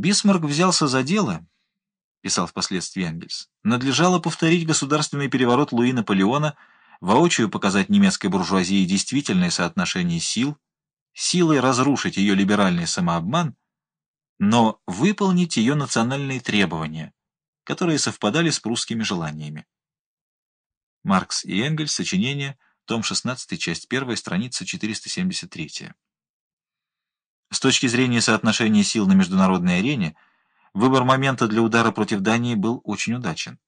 Бисмарк взялся за дело, писал впоследствии Энгельс, надлежало повторить государственный переворот Луи Наполеона, воочию показать немецкой буржуазии действительное соотношение сил, силой разрушить ее либеральный самообман, но выполнить ее национальные требования, которые совпадали с прусскими желаниями. Маркс и Энгельс, сочинение, том 16, часть 1, страница 473. С точки зрения соотношения сил на международной арене, выбор момента для удара против Дании был очень удачен.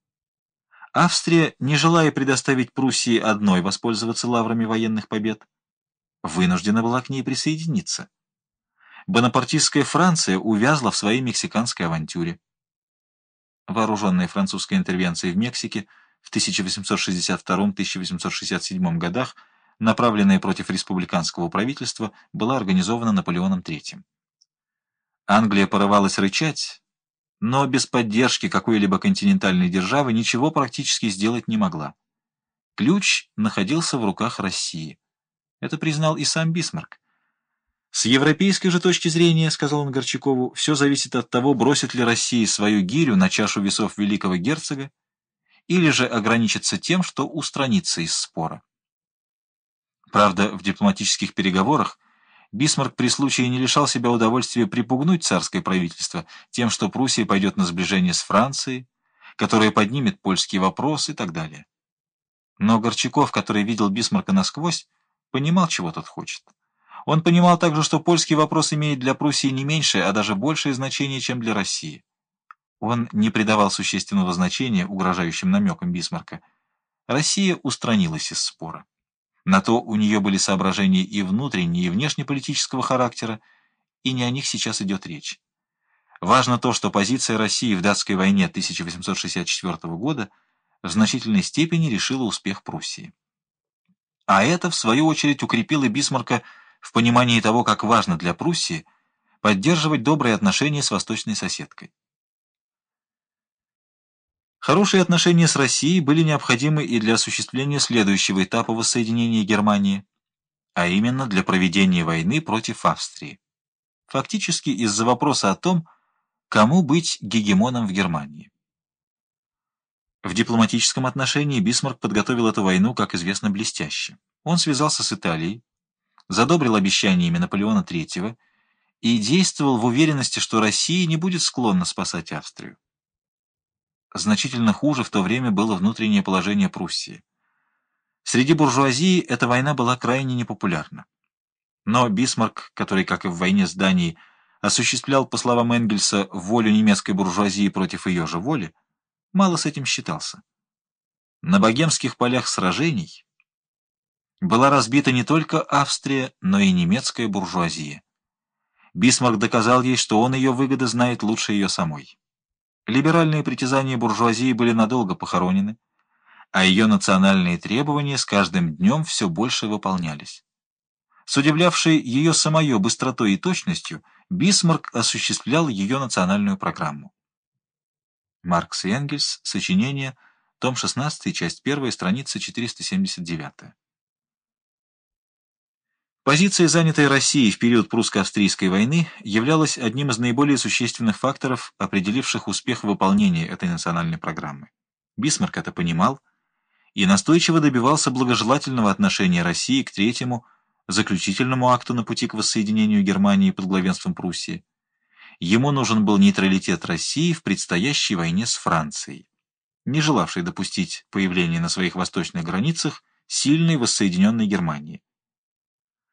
Австрия, не желая предоставить Пруссии одной воспользоваться лаврами военных побед, вынуждена была к ней присоединиться. Бонапартистская Франция увязла в своей мексиканской авантюре. Вооруженная французская интервенция в Мексике в 1862-1867 годах, направленная против республиканского правительства, была организована Наполеоном III. Англия порывалась рычать, но без поддержки какой-либо континентальной державы ничего практически сделать не могла. Ключ находился в руках России. Это признал и сам Бисмарк. С европейской же точки зрения, сказал он Горчакову, все зависит от того, бросит ли Россия свою гирю на чашу весов великого герцога, или же ограничится тем, что устранится из спора. Правда, в дипломатических переговорах Бисмарк при случае не лишал себя удовольствия припугнуть царское правительство тем, что Пруссия пойдет на сближение с Францией, которая поднимет польские вопросы и так далее. Но Горчаков, который видел Бисмарка насквозь, понимал, чего тот хочет. Он понимал также, что польский вопрос имеет для Пруссии не меньшее, а даже большее значение, чем для России. Он не придавал существенного значения угрожающим намекам Бисмарка. Россия устранилась из спора. На то у нее были соображения и внутренние, и внешнеполитического характера, и не о них сейчас идет речь. Важно то, что позиция России в датской войне 1864 года в значительной степени решила успех Пруссии. А это, в свою очередь, укрепило Бисмарка в понимании того, как важно для Пруссии поддерживать добрые отношения с восточной соседкой. Хорошие отношения с Россией были необходимы и для осуществления следующего этапа воссоединения Германии, а именно для проведения войны против Австрии. Фактически из-за вопроса о том, кому быть гегемоном в Германии. В дипломатическом отношении Бисмарк подготовил эту войну, как известно, блестяще. Он связался с Италией, задобрил обещаниями Наполеона III и действовал в уверенности, что Россия не будет склонна спасать Австрию. Значительно хуже в то время было внутреннее положение Пруссии. Среди буржуазии эта война была крайне непопулярна. Но Бисмарк, который, как и в войне с Данией, осуществлял, по словам Энгельса, волю немецкой буржуазии против ее же воли, мало с этим считался. На богемских полях сражений была разбита не только Австрия, но и немецкая буржуазия. Бисмарк доказал ей, что он ее выгоды знает лучше ее самой. Либеральные притязания буржуазии были надолго похоронены, а ее национальные требования с каждым днем все больше выполнялись. С удивлявшей ее самое быстротой и точностью, Бисмарк осуществлял ее национальную программу. Маркс и Энгельс, сочинение, том 16, часть 1, страница 479. Позиция, занятая Россией в период прусско-австрийской войны, являлась одним из наиболее существенных факторов, определивших успех выполнения этой национальной программы. Бисмарк это понимал и настойчиво добивался благожелательного отношения России к третьему, заключительному акту на пути к воссоединению Германии под главенством Пруссии. Ему нужен был нейтралитет России в предстоящей войне с Францией, не желавшей допустить появления на своих восточных границах сильной воссоединенной Германии.